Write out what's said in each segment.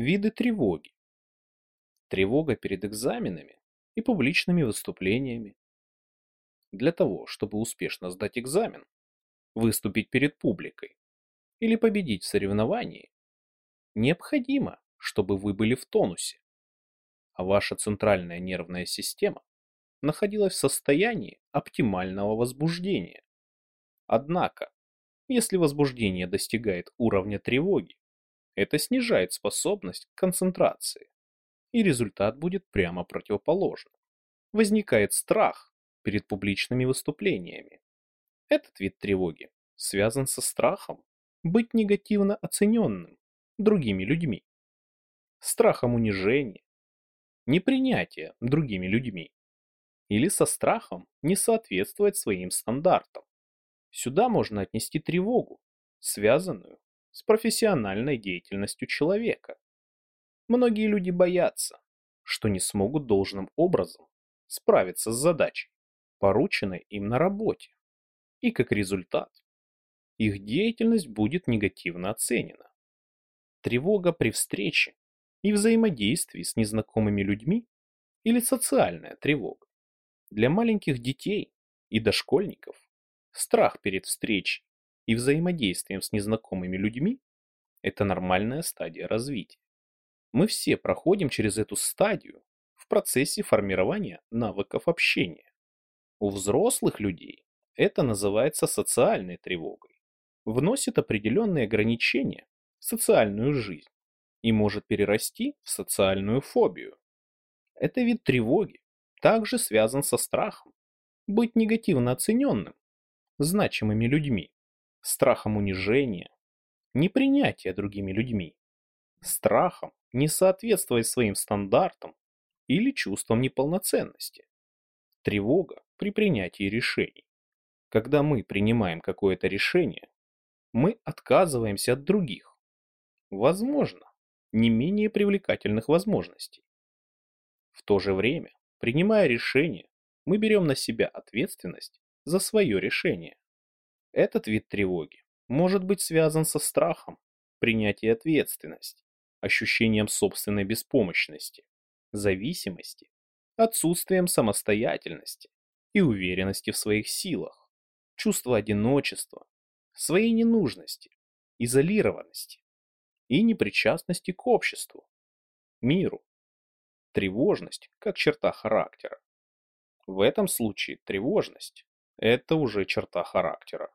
Виды тревоги. Тревога перед экзаменами и публичными выступлениями. Для того, чтобы успешно сдать экзамен, выступить перед публикой или победить в соревновании, необходимо, чтобы вы были в тонусе, а ваша центральная нервная система находилась в состоянии оптимального возбуждения. Однако, если возбуждение достигает уровня тревоги, это снижает способность к концентрации, и результат будет прямо противоположным. Возникает страх перед публичными выступлениями. Этот вид тревоги связан со страхом быть негативно оцененным другими людьми, страхом унижения, непринятия другими людьми или со страхом не соответствовать своим стандартам. Сюда можно отнести тревогу, связанную с профессиональной деятельностью человека. Многие люди боятся, что не смогут должным образом справиться с задачей, порученной им на работе, и как результат их деятельность будет негативно оценена. Тревога при встрече и взаимодействии с незнакомыми людьми или социальная тревога. Для маленьких детей и дошкольников страх перед встречей и взаимодействием с незнакомыми людьми – это нормальная стадия развития. Мы все проходим через эту стадию в процессе формирования навыков общения. У взрослых людей это называется социальной тревогой, вносит определенные ограничения в социальную жизнь и может перерасти в социальную фобию. Это вид тревоги, также связан со страхом быть негативно оцененным значимыми людьми, страхом унижения, непринятия другими людьми, страхом не соответствовать своим стандартам или чувством неполноценности, тревога при принятии решений. Когда мы принимаем какое-то решение, мы отказываемся от других, возможно, не менее привлекательных возможностей. В то же время Принимая решение, мы берем на себя ответственность за свое решение. Этот вид тревоги может быть связан со страхом, принятия ответственности, ощущением собственной беспомощности, зависимости, отсутствием самостоятельности и уверенности в своих силах, чувство одиночества, своей ненужности, изолированности и непричастности к обществу, миру, тревожность как черта характера. В этом случае тревожность – это уже черта характера.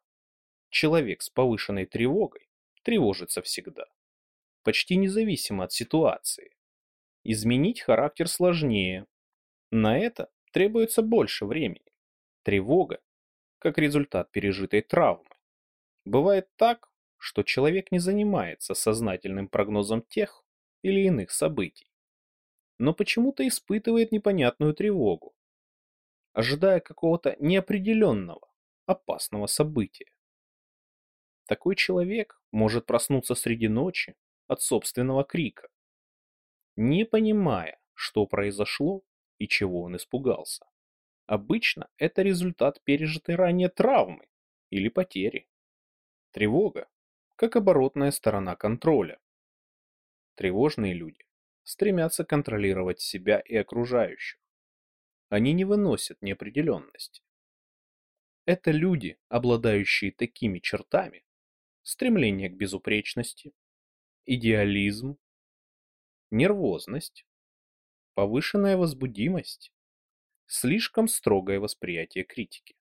Человек с повышенной тревогой тревожится всегда, почти независимо от ситуации. Изменить характер сложнее. На это требуется больше времени. Тревога – как результат пережитой травмы. Бывает так, что человек не занимается сознательным прогнозом тех или иных событий но почему-то испытывает непонятную тревогу, ожидая какого-то неопределенного, опасного события. Такой человек может проснуться среди ночи от собственного крика, не понимая, что произошло и чего он испугался. Обычно это результат пережитой ранее травмы или потери. Тревога – как оборотная сторона контроля. Тревожные люди стремятся контролировать себя и окружающих. Они не выносят неопределенности. Это люди, обладающие такими чертами, стремление к безупречности, идеализм, нервозность, повышенная возбудимость, слишком строгое восприятие критики,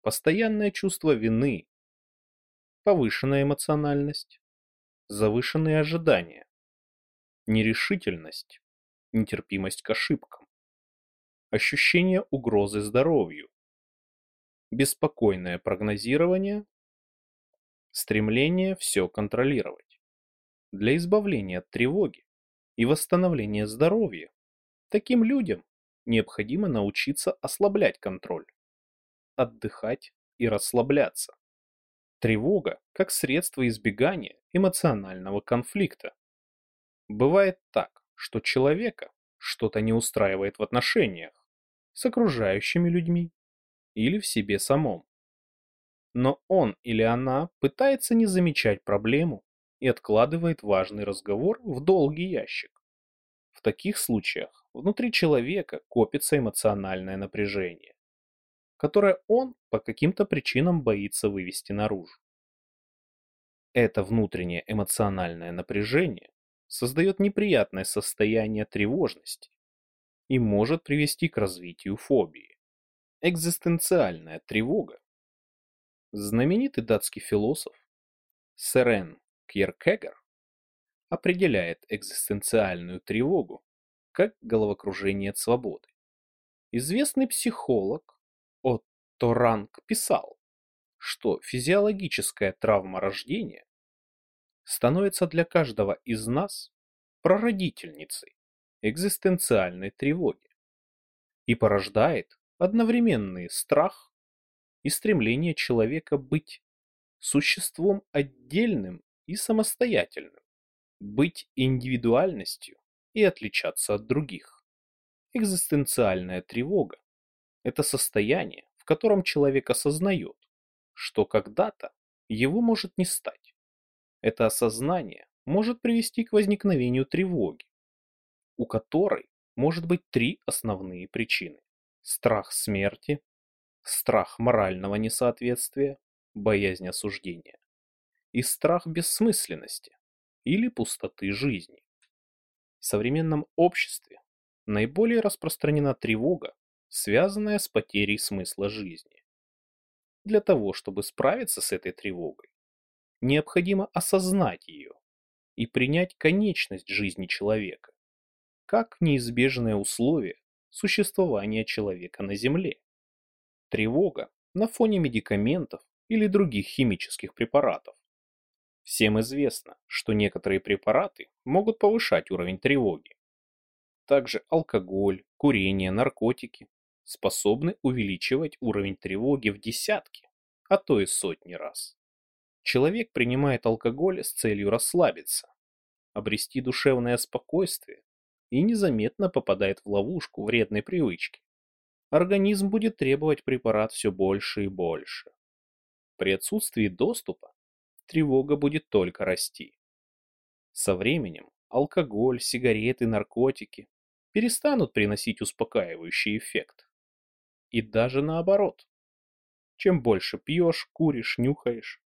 постоянное чувство вины, повышенная эмоциональность, завышенные ожидания, нерешительность, нетерпимость к ошибкам, ощущение угрозы здоровью, беспокойное прогнозирование, стремление все контролировать. Для избавления от тревоги и восстановления здоровья таким людям необходимо научиться ослаблять контроль, отдыхать и расслабляться. Тревога как средство избегания эмоционального конфликта. Бывает так, что человека что-то не устраивает в отношениях с окружающими людьми или в себе самом. Но он или она пытается не замечать проблему и откладывает важный разговор в долгий ящик. В таких случаях внутри человека копится эмоциональное напряжение, которое он по каким-то причинам боится вывести наружу. Это внутреннее эмоциональное напряжение создает неприятное состояние тревожности и может привести к развитию фобии. Экзистенциальная тревога. Знаменитый датский философ Сэрен Кьеркегор определяет экзистенциальную тревогу как головокружение от свободы. Известный психолог Отто Ранг писал, что физиологическая травма рождения становится для каждого из нас прародительницей экзистенциальной тревоги и порождает одновременный страх и стремление человека быть существом отдельным и самостоятельным, быть индивидуальностью и отличаться от других. Экзистенциальная тревога – это состояние, в котором человек осознает, что когда-то его может не стать. Это осознание может привести к возникновению тревоги, у которой может быть три основные причины. Страх смерти, страх морального несоответствия, боязнь осуждения и страх бессмысленности или пустоты жизни. В современном обществе наиболее распространена тревога, связанная с потерей смысла жизни. Для того, чтобы справиться с этой тревогой, необходимо осознать ее и принять конечность жизни человека, как неизбежное условие существования человека на Земле. Тревога на фоне медикаментов или других химических препаратов Всем известно, что некоторые препараты могут повышать уровень тревоги. Также алкоголь, курение, наркотики способны увеличивать уровень тревоги в десятки, а то и сотни раз. Человек принимает алкоголь с целью расслабиться, обрести душевное спокойствие и незаметно попадает в ловушку вредной привычки. Организм будет требовать препарат все больше и больше. При отсутствии доступа тревога будет только расти. Со временем алкоголь, сигареты, наркотики перестанут приносить успокаивающий эффект. И даже наоборот. Чем больше пьешь, куришь, нюхаешь,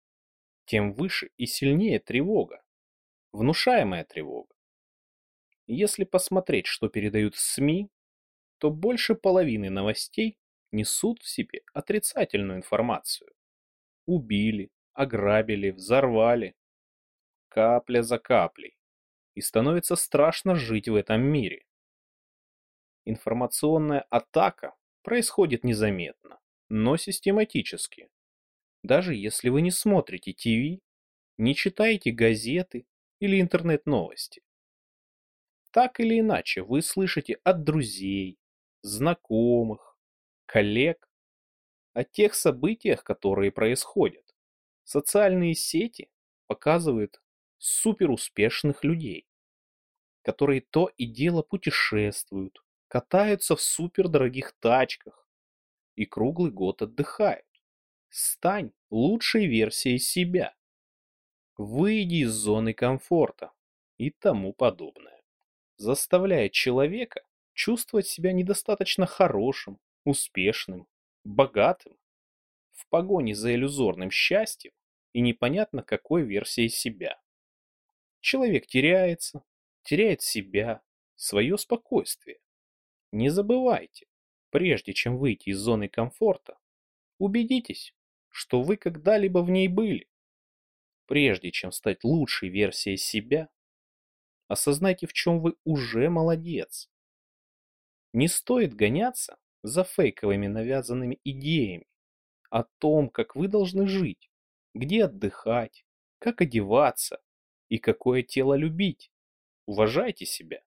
тем выше и сильнее тревога, внушаемая тревога. Если посмотреть, что передают СМИ, то больше половины новостей несут в себе отрицательную информацию. Убили, ограбили, взорвали. Капля за каплей. И становится страшно жить в этом мире. Информационная атака происходит незаметно, но систематически. Даже если вы не смотрите ТВ, не читаете газеты или интернет-новости. Так или иначе вы слышите от друзей, знакомых, коллег о тех событиях, которые происходят. Социальные сети показывают суперуспешных людей, которые то и дело путешествуют, катаются в супердорогих тачках и круглый год отдыхают. Стань лучшей версией себя. Выйди из зоны комфорта и тому подобное. Заставляя человека чувствовать себя недостаточно хорошим, успешным, богатым в погоне за иллюзорным счастьем и непонятно какой версией себя. Человек теряется, теряет себя, свое спокойствие. Не забывайте, прежде чем выйти из зоны комфорта, убедитесь, что вы когда-либо в ней были. Прежде чем стать лучшей версией себя, осознайте, в чем вы уже молодец. Не стоит гоняться за фейковыми навязанными идеями о том, как вы должны жить где отдыхать, как одеваться и какое тело любить. Уважайте себя.